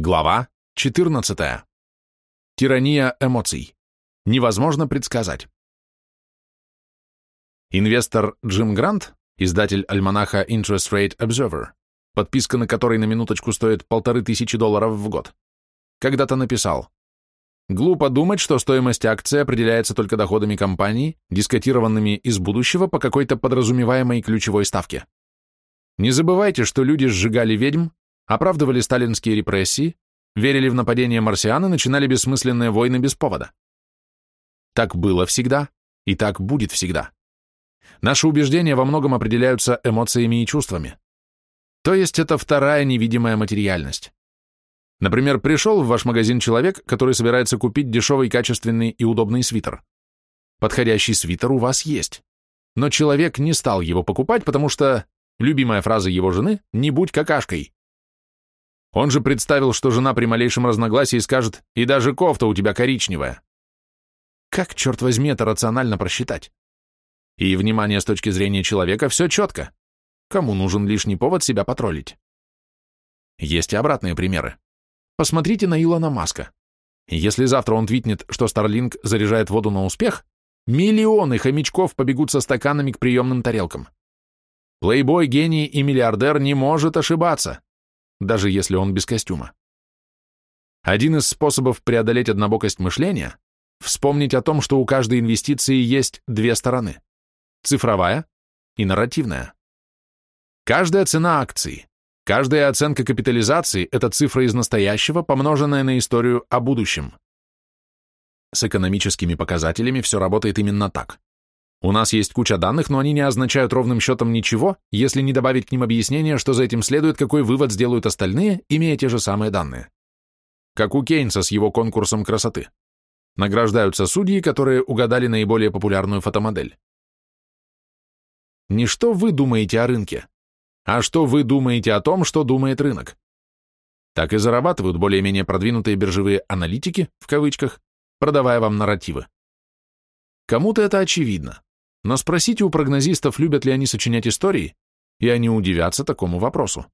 Глава 14. Тирания эмоций. Невозможно предсказать. Инвестор Джим Грант, издатель альманаха Interest Rate Observer, подписка на который на минуточку стоит полторы тысячи долларов в год, когда-то написал «Глупо думать, что стоимость акции определяется только доходами компании, дискотированными из будущего по какой-то подразумеваемой ключевой ставке. Не забывайте, что люди сжигали ведьм, оправдывали сталинские репрессии, верили в нападение марсиан и начинали бессмысленные войны без повода. Так было всегда, и так будет всегда. Наши убеждения во многом определяются эмоциями и чувствами. То есть это вторая невидимая материальность. Например, пришел в ваш магазин человек, который собирается купить дешевый, качественный и удобный свитер. Подходящий свитер у вас есть. Но человек не стал его покупать, потому что, любимая фраза его жены, «не будь какашкой». Он же представил, что жена при малейшем разногласии скажет «и даже кофта у тебя коричневая». Как, черт возьми, это рационально просчитать? И, внимание, с точки зрения человека, все четко. Кому нужен лишний повод себя потроллить? Есть и обратные примеры. Посмотрите на Илона Маска. Если завтра он твитнет, что Starlink заряжает воду на успех, миллионы хомячков побегут со стаканами к приемным тарелкам. Плейбой, гений и миллиардер не может ошибаться даже если он без костюма. Один из способов преодолеть однобокость мышления – вспомнить о том, что у каждой инвестиции есть две стороны – цифровая и нарративная. Каждая цена акции, каждая оценка капитализации – это цифра из настоящего, помноженная на историю о будущем. С экономическими показателями все работает именно так. У нас есть куча данных, но они не означают ровным счетом ничего, если не добавить к ним объяснение, что за этим следует, какой вывод сделают остальные, имея те же самые данные. Как у Кейнса с его конкурсом красоты. Награждаются судьи, которые угадали наиболее популярную фотомодель. Не что вы думаете о рынке, а что вы думаете о том, что думает рынок. Так и зарабатывают более-менее продвинутые биржевые аналитики, в кавычках, продавая вам нарративы. Кому-то это очевидно. Но спросите у прогнозистов, любят ли они сочинять истории, и они удивятся такому вопросу.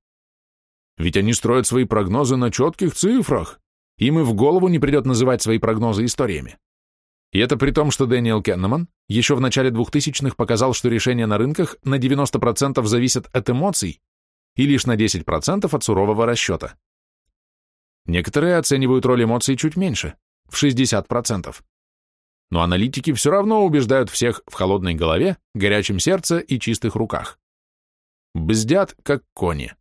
Ведь они строят свои прогнозы на четких цифрах. Им и в голову не придет называть свои прогнозы историями. И это при том, что Дэниел Кеннеман еще в начале 2000-х показал, что решения на рынках на 90% зависят от эмоций и лишь на 10% от сурового расчета. Некоторые оценивают роль эмоций чуть меньше, в 60% но аналитики все равно убеждают всех в холодной голове, горячем сердце и чистых руках. Бздят, как кони.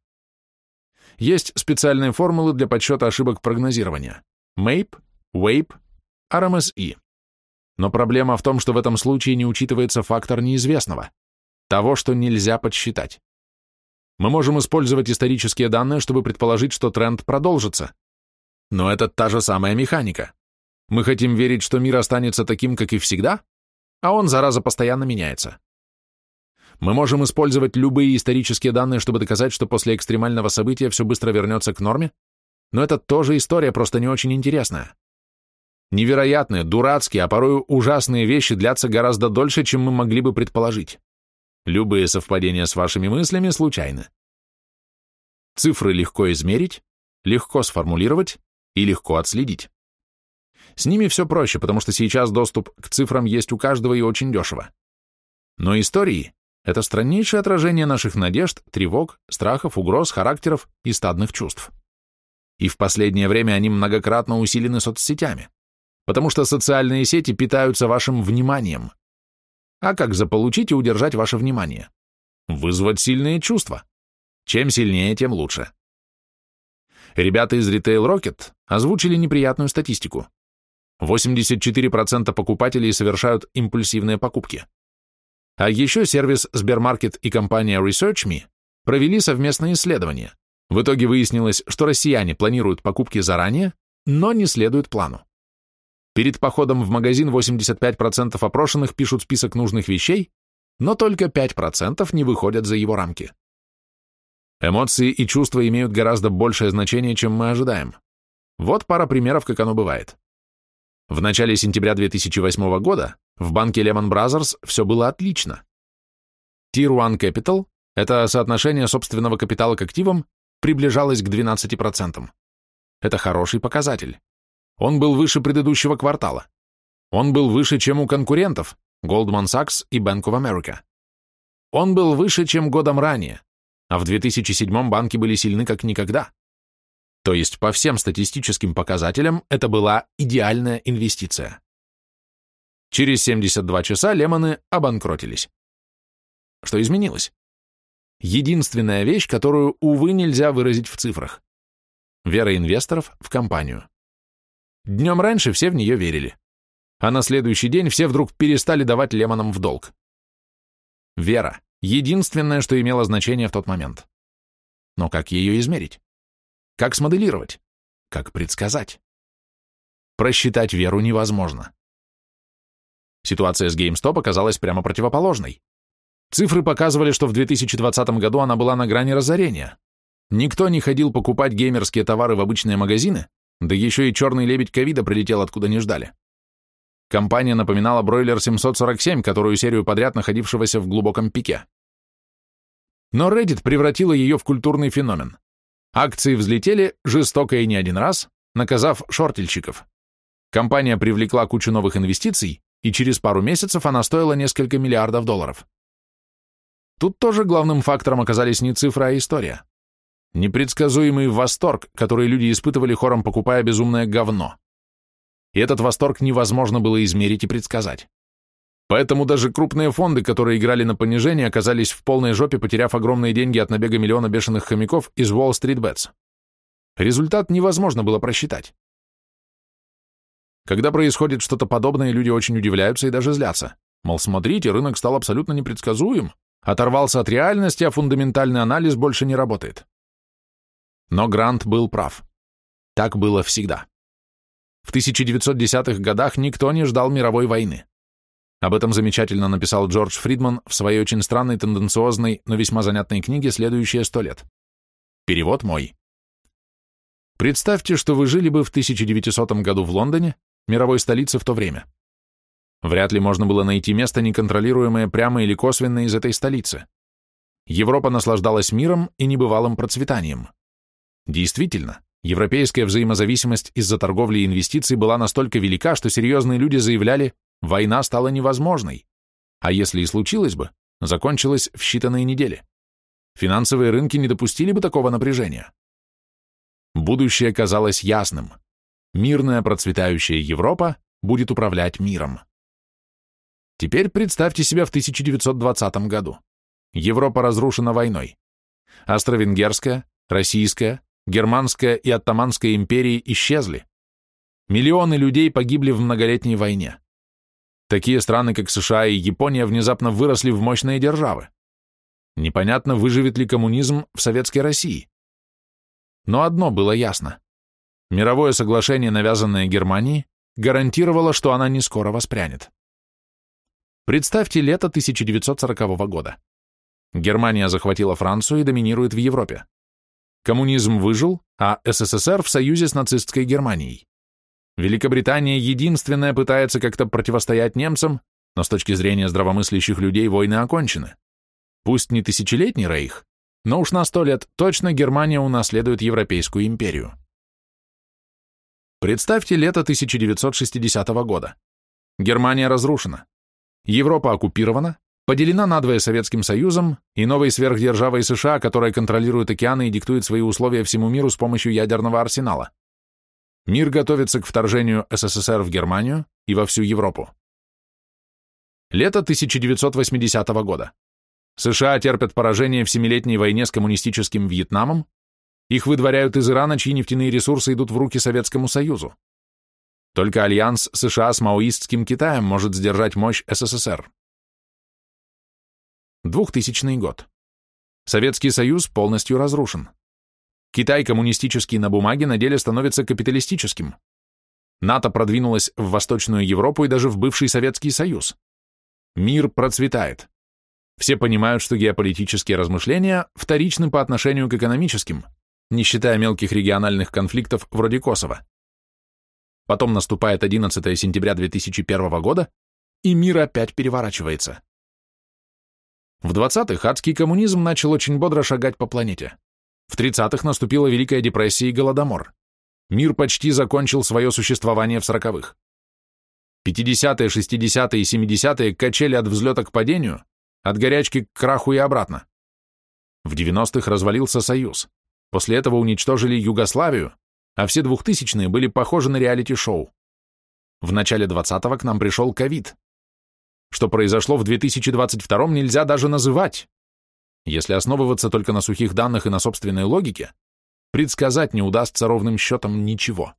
Есть специальные формулы для подсчета ошибок прогнозирования. MAPE, WAPE, RMSE. Но проблема в том, что в этом случае не учитывается фактор неизвестного, того, что нельзя подсчитать. Мы можем использовать исторические данные, чтобы предположить, что тренд продолжится. Но это та же самая механика. Мы хотим верить, что мир останется таким, как и всегда, а он, зараза, постоянно меняется. Мы можем использовать любые исторические данные, чтобы доказать, что после экстремального события все быстро вернется к норме, но это тоже история, просто не очень интересная. Невероятные, дурацкие, а порой ужасные вещи длятся гораздо дольше, чем мы могли бы предположить. Любые совпадения с вашими мыслями случайны. Цифры легко измерить, легко сформулировать и легко отследить. С ними все проще, потому что сейчас доступ к цифрам есть у каждого и очень дешево. Но истории — это страннейшее отражение наших надежд, тревог, страхов, угроз, характеров и стадных чувств. И в последнее время они многократно усилены соцсетями, потому что социальные сети питаются вашим вниманием. А как заполучить и удержать ваше внимание? Вызвать сильные чувства. Чем сильнее, тем лучше. Ребята из Retail Rocket озвучили неприятную статистику. 84% покупателей совершают импульсивные покупки. А еще сервис Сбермаркет и компания ResearchMe провели совместное исследование. В итоге выяснилось, что россияне планируют покупки заранее, но не следуют плану. Перед походом в магазин 85% опрошенных пишут список нужных вещей, но только 5% не выходят за его рамки. Эмоции и чувства имеют гораздо большее значение, чем мы ожидаем. Вот пара примеров, как оно бывает. В начале сентября 2008 года в банке Lehman Brothers все было отлично. Tier 1 Capital, это соотношение собственного капитала к активам, приближалось к 12%. Это хороший показатель. Он был выше предыдущего квартала. Он был выше, чем у конкурентов Goldman Sachs и Bank of America. Он был выше, чем годом ранее, а в 2007 банки были сильны как никогда. То есть по всем статистическим показателям это была идеальная инвестиция. Через 72 часа Лемоны обанкротились. Что изменилось? Единственная вещь, которую, увы, нельзя выразить в цифрах. Вера инвесторов в компанию. Днем раньше все в нее верили. А на следующий день все вдруг перестали давать Лемонам в долг. Вера — единственное, что имело значение в тот момент. Но как ее измерить? Как смоделировать? Как предсказать? Просчитать веру невозможно. Ситуация с GameStop оказалась прямо противоположной. Цифры показывали, что в 2020 году она была на грани разорения. Никто не ходил покупать геймерские товары в обычные магазины, да еще и черный лебедь ковида прилетел откуда не ждали. Компания напоминала бройлер 747, которую серию подряд находившегося в глубоком пике. Но Reddit превратила ее в культурный феномен. Акции взлетели жестоко и не один раз, наказав шортельщиков. Компания привлекла кучу новых инвестиций, и через пару месяцев она стоила несколько миллиардов долларов. Тут тоже главным фактором оказались не цифра, а история. Непредсказуемый восторг, который люди испытывали хором, покупая безумное говно. И этот восторг невозможно было измерить и предсказать. Поэтому даже крупные фонды, которые играли на понижение, оказались в полной жопе, потеряв огромные деньги от набега миллиона бешеных хомяков из Wall Street Bets. Результат невозможно было просчитать. Когда происходит что-то подобное, люди очень удивляются и даже злятся. Мол, смотрите, рынок стал абсолютно непредсказуем, оторвался от реальности, а фундаментальный анализ больше не работает. Но Грант был прав. Так было всегда. В 1910-х годах никто не ждал мировой войны. Об этом замечательно написал Джордж Фридман в своей очень странной, тенденциозной, но весьма занятной книге «Следующие сто лет». Перевод мой. Представьте, что вы жили бы в 1900 году в Лондоне, мировой столице в то время. Вряд ли можно было найти место, неконтролируемое прямо или косвенно из этой столицы. Европа наслаждалась миром и небывалым процветанием. Действительно, европейская взаимозависимость из-за торговли и инвестиций была настолько велика, что серьезные люди заявляли, война стала невозможной. А если и случилось бы, закончилась в считанные недели. Финансовые рынки не допустили бы такого напряжения. Будущее казалось ясным. Мирная процветающая Европа будет управлять миром. Теперь представьте себя в 1920 году. Европа разрушена войной. Австро-Венгерская, Российская, Германская и Оттоманская империи исчезли. Миллионы людей погибли в многолетней войне. Такие страны, как США и Япония, внезапно выросли в мощные державы. Непонятно, выживет ли коммунизм в советской России. Но одно было ясно. Мировое соглашение, навязанное Германии, гарантировало, что она не скоро воспрянет. Представьте лето 1940 года. Германия захватила Францию и доминирует в Европе. Коммунизм выжил, а СССР в союзе с нацистской Германией. Великобритания единственная пытается как-то противостоять немцам, но с точки зрения здравомыслящих людей войны окончены. Пусть не тысячелетний рейх, но уж на сто лет точно Германия унаследует Европейскую империю. Представьте лето 1960 года. Германия разрушена. Европа оккупирована, поделена надвое Советским Союзом и новой сверхдержавой США, которая контролирует океаны и диктует свои условия всему миру с помощью ядерного арсенала. Мир готовится к вторжению СССР в Германию и во всю Европу. Лето 1980 года. США терпят поражение в Семилетней войне с коммунистическим Вьетнамом, их выдворяют из Ирана, чьи нефтяные ресурсы идут в руки Советскому Союзу. Только альянс США с маоистским Китаем может сдержать мощь СССР. 2000 год. Советский Союз полностью разрушен. Китай коммунистический на бумаге на деле становится капиталистическим. НАТО продвинулось в Восточную Европу и даже в бывший Советский Союз. Мир процветает. Все понимают, что геополитические размышления вторичны по отношению к экономическим, не считая мелких региональных конфликтов вроде Косово. Потом наступает 11 сентября 2001 года, и мир опять переворачивается. В 20-х адский коммунизм начал очень бодро шагать по планете. В 30-х наступила Великая депрессия и Голодомор. мир почти закончил свое существование в сороковых. 50-е, 60-е и 70-е качели от взлета к падению, от горячки к краху и обратно. В 90-х развалился Союз. После этого уничтожили Югославию, а все 2000-е были похожи на реалити-шоу. В начале 20-го к нам пришел ковид. Что произошло в 2022 нельзя даже называть. Если основываться только на сухих данных и на собственной логике, предсказать не удастся ровным счетом ничего.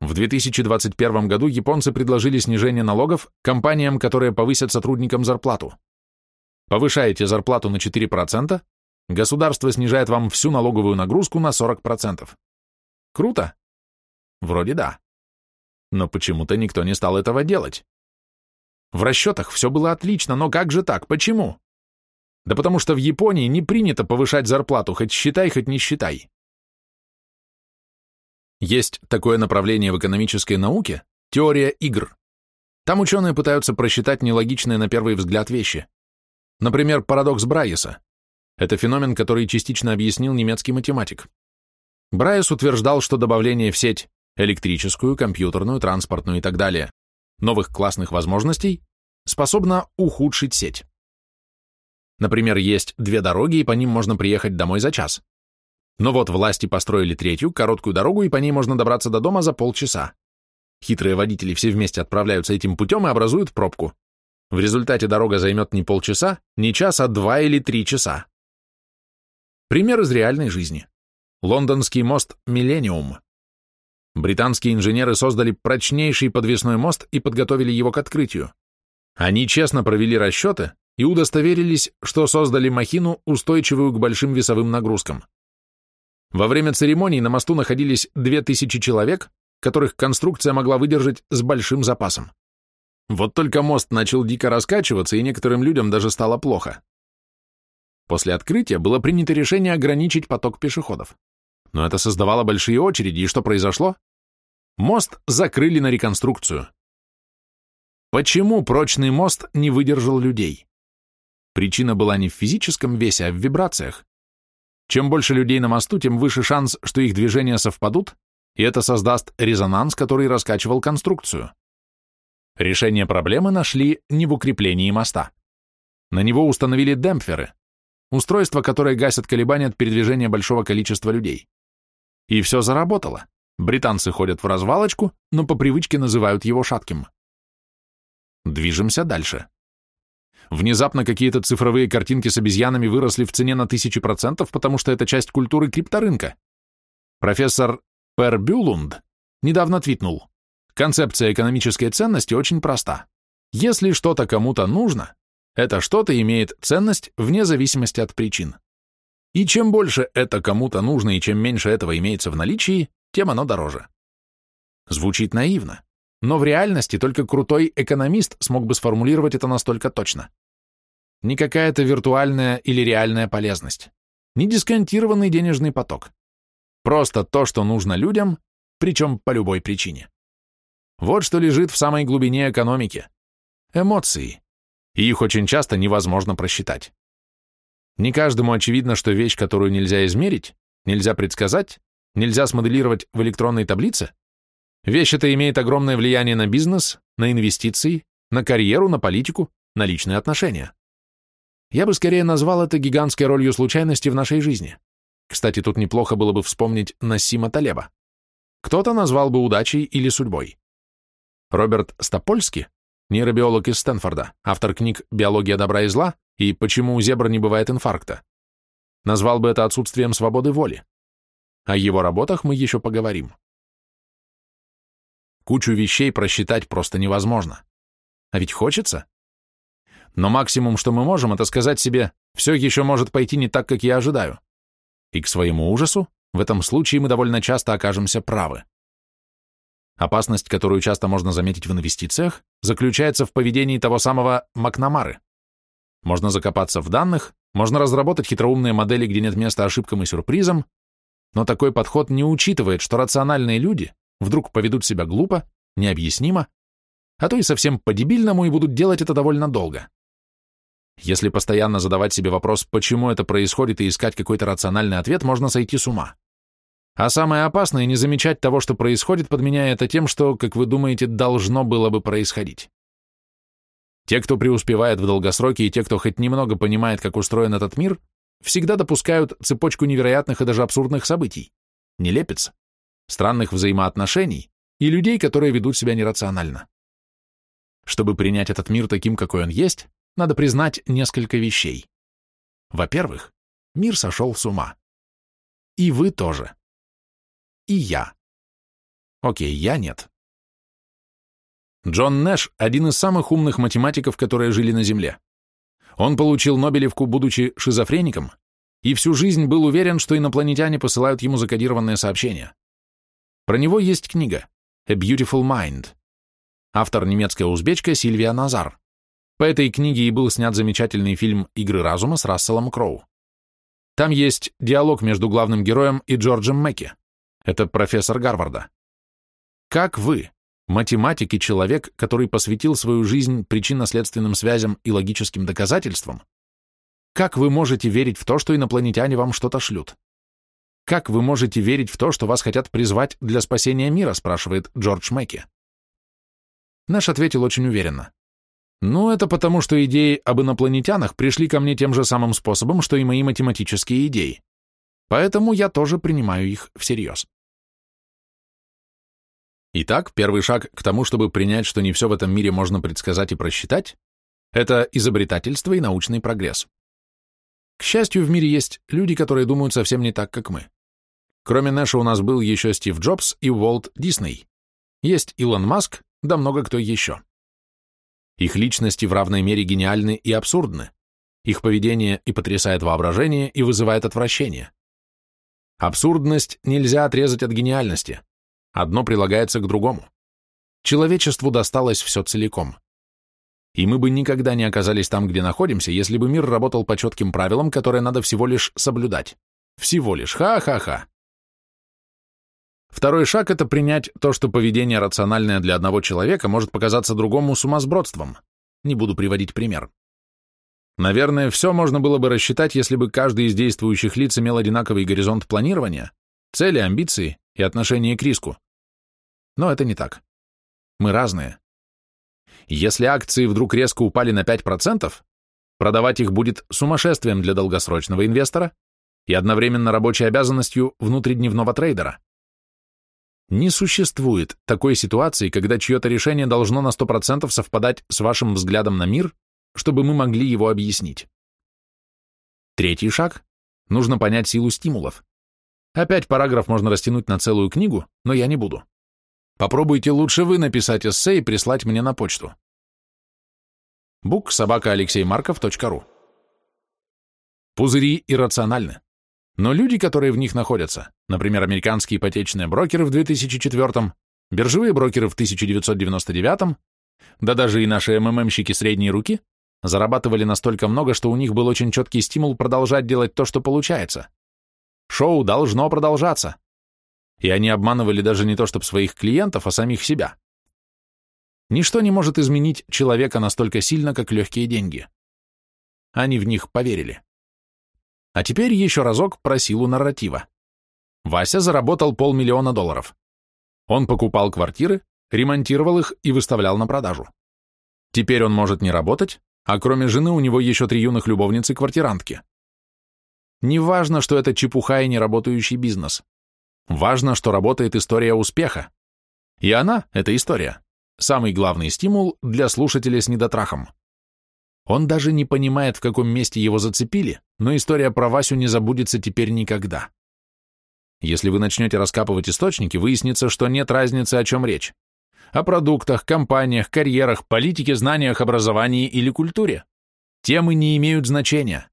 В 2021 году японцы предложили снижение налогов компаниям, которые повысят сотрудникам зарплату. Повышаете зарплату на 4%, государство снижает вам всю налоговую нагрузку на 40%. Круто? Вроде да. Но почему-то никто не стал этого делать. В расчетах все было отлично, но как же так? Почему? Да потому что в Японии не принято повышать зарплату, хоть считай, хоть не считай. Есть такое направление в экономической науке – теория игр. Там ученые пытаются просчитать нелогичные на первый взгляд вещи. Например, парадокс Брайеса. Это феномен, который частично объяснил немецкий математик. Брайес утверждал, что добавление в сеть электрическую, компьютерную, транспортную и так далее новых классных возможностей способно ухудшить сеть. Например, есть две дороги, и по ним можно приехать домой за час. Но вот власти построили третью, короткую дорогу, и по ней можно добраться до дома за полчаса. Хитрые водители все вместе отправляются этим путем и образуют пробку. В результате дорога займет не полчаса, не час, а два или три часа. Пример из реальной жизни. Лондонский мост «Миллениум». Британские инженеры создали прочнейший подвесной мост и подготовили его к открытию. Они честно провели расчеты и удостоверились, что создали махину, устойчивую к большим весовым нагрузкам. Во время церемонии на мосту находились 2000 человек, которых конструкция могла выдержать с большим запасом. Вот только мост начал дико раскачиваться, и некоторым людям даже стало плохо. После открытия было принято решение ограничить поток пешеходов. Но это создавало большие очереди, и что произошло? Мост закрыли на реконструкцию. Почему прочный мост не выдержал людей? Причина была не в физическом весе, а в вибрациях. Чем больше людей на мосту, тем выше шанс, что их движения совпадут, и это создаст резонанс, который раскачивал конструкцию. Решение проблемы нашли не в укреплении моста. На него установили демпферы, устройства, которые гасят колебания от передвижения большого количества людей. И все заработало. Британцы ходят в развалочку, но по привычке называют его шатким. Движемся дальше. Внезапно какие-то цифровые картинки с обезьянами выросли в цене на тысячи процентов, потому что это часть культуры крипторынка. Профессор Пер Бюлунд недавно твитнул. Концепция экономической ценности очень проста. Если что-то кому-то нужно, это что-то имеет ценность вне зависимости от причин. И чем больше это кому-то нужно и чем меньше этого имеется в наличии, тем оно дороже. Звучит наивно, но в реальности только крутой экономист смог бы сформулировать это настолько точно. Не какая-то виртуальная или реальная полезность, не дисконтированный денежный поток. Просто то, что нужно людям, причем по любой причине. Вот что лежит в самой глубине экономики. Эмоции. И их очень часто невозможно просчитать. Не каждому очевидно, что вещь, которую нельзя измерить, нельзя предсказать, нельзя смоделировать в электронной таблице, вещь эта имеет огромное влияние на бизнес, на инвестиции, на карьеру, на политику, на личные отношения. Я бы скорее назвал это гигантской ролью случайности в нашей жизни. Кстати, тут неплохо было бы вспомнить Насима Талеба. Кто-то назвал бы удачей или судьбой. Роберт Стопольский, нейробиолог из Стэнфорда, автор книг «Биология добра и зла» и «Почему у зебр не бывает инфаркта», назвал бы это отсутствием свободы воли. О его работах мы еще поговорим. Кучу вещей просчитать просто невозможно. А ведь хочется. Но максимум, что мы можем, это сказать себе, все еще может пойти не так, как я ожидаю. И к своему ужасу, в этом случае мы довольно часто окажемся правы. Опасность, которую часто можно заметить в инвестициях, заключается в поведении того самого Макнамары. Можно закопаться в данных, можно разработать хитроумные модели, где нет места ошибкам и сюрпризам, но такой подход не учитывает, что рациональные люди вдруг поведут себя глупо, необъяснимо, а то и совсем по-дебильному и будут делать это довольно долго. Если постоянно задавать себе вопрос, почему это происходит, и искать какой-то рациональный ответ, можно сойти с ума. А самое опасное — не замечать того, что происходит, подменяя это тем, что, как вы думаете, должно было бы происходить. Те, кто преуспевает в долгосроке, и те, кто хоть немного понимает, как устроен этот мир, всегда допускают цепочку невероятных и даже абсурдных событий, нелепец, странных взаимоотношений и людей, которые ведут себя нерационально. Чтобы принять этот мир таким, какой он есть, надо признать несколько вещей. Во-первых, мир сошел с ума. И вы тоже и я. Окей, я нет. Джон Нэш – один из самых умных математиков, которые жили на Земле. Он получил Нобелевку, будучи шизофреником, и всю жизнь был уверен, что инопланетяне посылают ему закодированные сообщения. Про него есть книга «A Beautiful Mind». Автор немецкая узбечка Сильвия Назар. По этой книге и был снят замечательный фильм «Игры разума» с Расселом Кроу. Там есть диалог между главным героем и Джорджем Мэкки. Это профессор Гарварда. Как вы, математик и человек, который посвятил свою жизнь причинно-следственным связям и логическим доказательствам, как вы можете верить в то, что инопланетяне вам что-то шлют? Как вы можете верить в то, что вас хотят призвать для спасения мира, спрашивает Джордж Мэкки. Наш ответил очень уверенно. Ну, это потому, что идеи об инопланетянах пришли ко мне тем же самым способом, что и мои математические идеи. Поэтому я тоже принимаю их всерьез. Итак, первый шаг к тому, чтобы принять, что не все в этом мире можно предсказать и просчитать, это изобретательство и научный прогресс. К счастью, в мире есть люди, которые думают совсем не так, как мы. Кроме Нэша у нас был еще Стив Джобс и Уолт Дисней. Есть Илон Маск, да много кто еще. Их личности в равной мере гениальны и абсурдны. Их поведение и потрясает воображение, и вызывает отвращение. Абсурдность нельзя отрезать от гениальности. Одно прилагается к другому. Человечеству досталось все целиком. И мы бы никогда не оказались там, где находимся, если бы мир работал по четким правилам, которые надо всего лишь соблюдать. Всего лишь. Ха-ха-ха. Второй шаг – это принять то, что поведение рациональное для одного человека может показаться другому сумасбродством. Не буду приводить пример. Наверное, все можно было бы рассчитать, если бы каждый из действующих лиц имел одинаковый горизонт планирования, цели, амбиции и отношение к риску. Но это не так. Мы разные. Если акции вдруг резко упали на 5%, продавать их будет сумасшествием для долгосрочного инвестора и одновременно рабочей обязанностью внутридневного трейдера. Не существует такой ситуации, когда чье-то решение должно на 100% совпадать с вашим взглядом на мир, чтобы мы могли его объяснить. Третий шаг – нужно понять силу стимулов. Опять параграф можно растянуть на целую книгу, но я не буду. Попробуйте лучше вы написать эссе и прислать мне на почту. Бук собака алексеймарков.ру Пузыри иррациональны. Но люди, которые в них находятся, например, американские ипотечные брокеры в 2004 биржевые брокеры в 1999 да даже и наши МММщики средней руки, зарабатывали настолько много, что у них был очень четкий стимул продолжать делать то, что получается. Шоу должно продолжаться. И они обманывали даже не то чтобы своих клиентов, а самих себя. Ничто не может изменить человека настолько сильно, как легкие деньги. Они в них поверили. А теперь еще разок про силу нарратива. Вася заработал полмиллиона долларов. Он покупал квартиры, ремонтировал их и выставлял на продажу. Теперь он может не работать, а кроме жены у него еще три юных любовницы-квартирантки. Не важно, что это чепуха и неработающий бизнес. Важно, что работает история успеха. И она, эта история, самый главный стимул для слушателя с недотрахом. Он даже не понимает, в каком месте его зацепили, но история про Васю не забудется теперь никогда. Если вы начнете раскапывать источники, выяснится, что нет разницы, о чем речь. О продуктах, компаниях, карьерах, политике, знаниях, образовании или культуре. Темы не имеют значения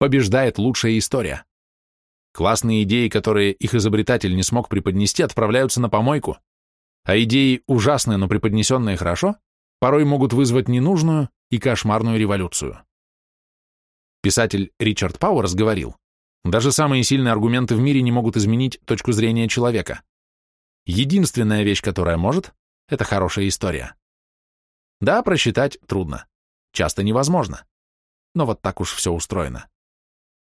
побеждает лучшая история. Классные идеи, которые их изобретатель не смог преподнести, отправляются на помойку, а идеи, ужасные, но преподнесенные хорошо, порой могут вызвать ненужную и кошмарную революцию. Писатель Ричард Пауэрс говорил, даже самые сильные аргументы в мире не могут изменить точку зрения человека. Единственная вещь, которая может, это хорошая история. Да, просчитать трудно, часто невозможно, но вот так уж все устроено.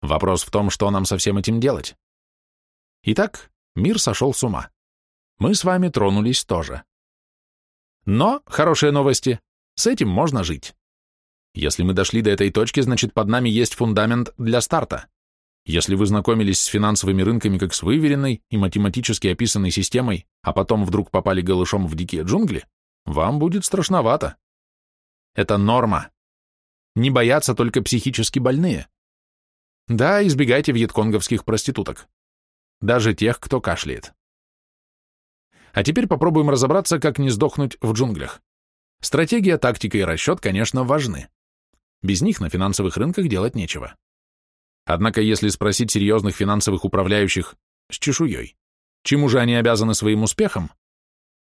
Вопрос в том, что нам со всем этим делать. Итак, Мир сошел с ума. Мы с вами тронулись тоже. Но, хорошие новости, с этим можно жить. Если мы дошли до этой точки, значит под нами есть фундамент для старта. Если вы знакомились с финансовыми рынками как с выверенной и математически описанной системой, а потом вдруг попали голышом в дикие джунгли, вам будет страшновато. Это норма. Не боятся только психически больные. Да, избегайте вьетконговских проституток. Даже тех, кто кашляет. А теперь попробуем разобраться, как не сдохнуть в джунглях. Стратегия, тактика и расчет, конечно, важны. Без них на финансовых рынках делать нечего. Однако, если спросить серьезных финансовых управляющих с чешуей, чему же они обязаны своим успехом,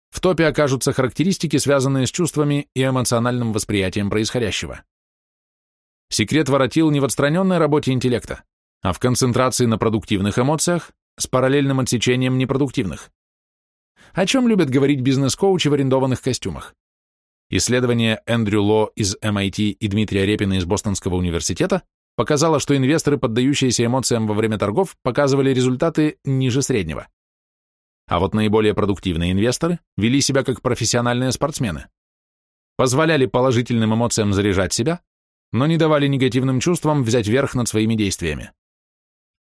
в топе окажутся характеристики, связанные с чувствами и эмоциональным восприятием происходящего. Секрет воротил не в отстраненной работе интеллекта, а в концентрации на продуктивных эмоциях с параллельным отсечением непродуктивных. О чем любят говорить бизнес-коучи в арендованных костюмах? Исследование Эндрю Ло из MIT и Дмитрия Репина из Бостонского университета показало, что инвесторы, поддающиеся эмоциям во время торгов, показывали результаты ниже среднего. А вот наиболее продуктивные инвесторы вели себя как профессиональные спортсмены. Позволяли положительным эмоциям заряжать себя, но не давали негативным чувствам взять верх над своими действиями.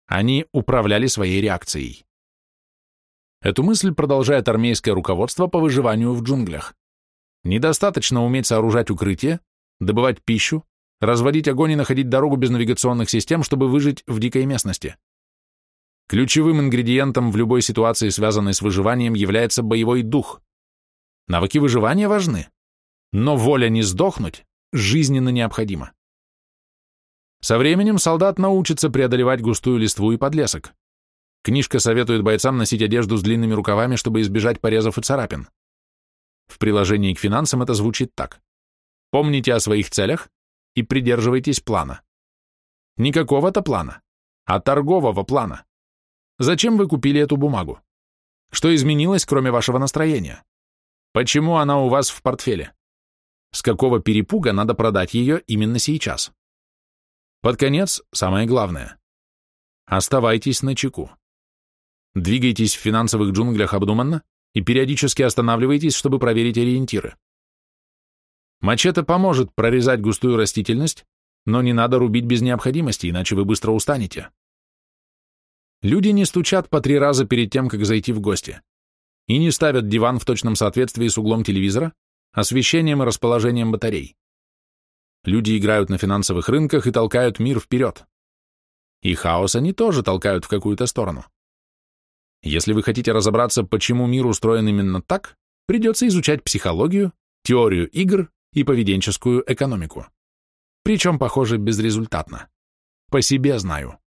Они управляли своей реакцией. Эту мысль продолжает армейское руководство по выживанию в джунглях. Недостаточно уметь сооружать укрытие, добывать пищу, разводить огонь и находить дорогу без навигационных систем, чтобы выжить в дикой местности. Ключевым ингредиентом в любой ситуации, связанной с выживанием, является боевой дух. Навыки выживания важны, но воля не сдохнуть жизненно необходима. Со временем солдат научится преодолевать густую листву и подлесок. Книжка советует бойцам носить одежду с длинными рукавами, чтобы избежать порезов и царапин. В приложении к финансам это звучит так. Помните о своих целях и придерживайтесь плана. Не какого-то плана, а торгового плана. Зачем вы купили эту бумагу? Что изменилось, кроме вашего настроения? Почему она у вас в портфеле? С какого перепуга надо продать ее именно сейчас? Под конец, самое главное. Оставайтесь на чеку. Двигайтесь в финансовых джунглях обдуманно и периодически останавливайтесь, чтобы проверить ориентиры. Мачете поможет прорезать густую растительность, но не надо рубить без необходимости, иначе вы быстро устанете. Люди не стучат по три раза перед тем, как зайти в гости, и не ставят диван в точном соответствии с углом телевизора, освещением и расположением батарей. Люди играют на финансовых рынках и толкают мир вперед. И хаос они тоже толкают в какую-то сторону. Если вы хотите разобраться, почему мир устроен именно так, придется изучать психологию, теорию игр и поведенческую экономику. Причем, похоже, безрезультатно. По себе знаю.